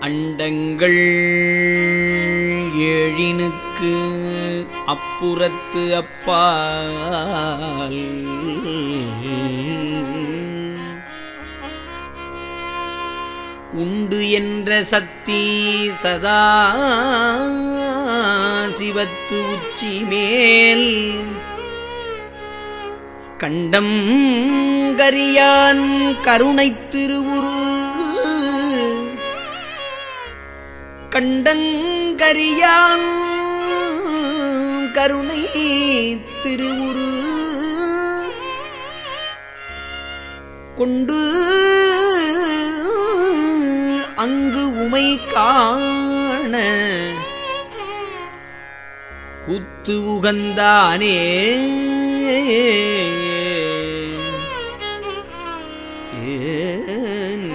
அண்டங்கள் ஏழினுக்கு அப்புறத்து அப்பால். உண்டு என்ற சக்தி சதா சிவத்து உச்சி மேல். கண்டம் கரியான் கருணைத் திருவுரு கண்டங்கரியான் கருணை திருவுரு கொண்டு அங்கு உமை காண குத்து உகந்தானே. ஏன்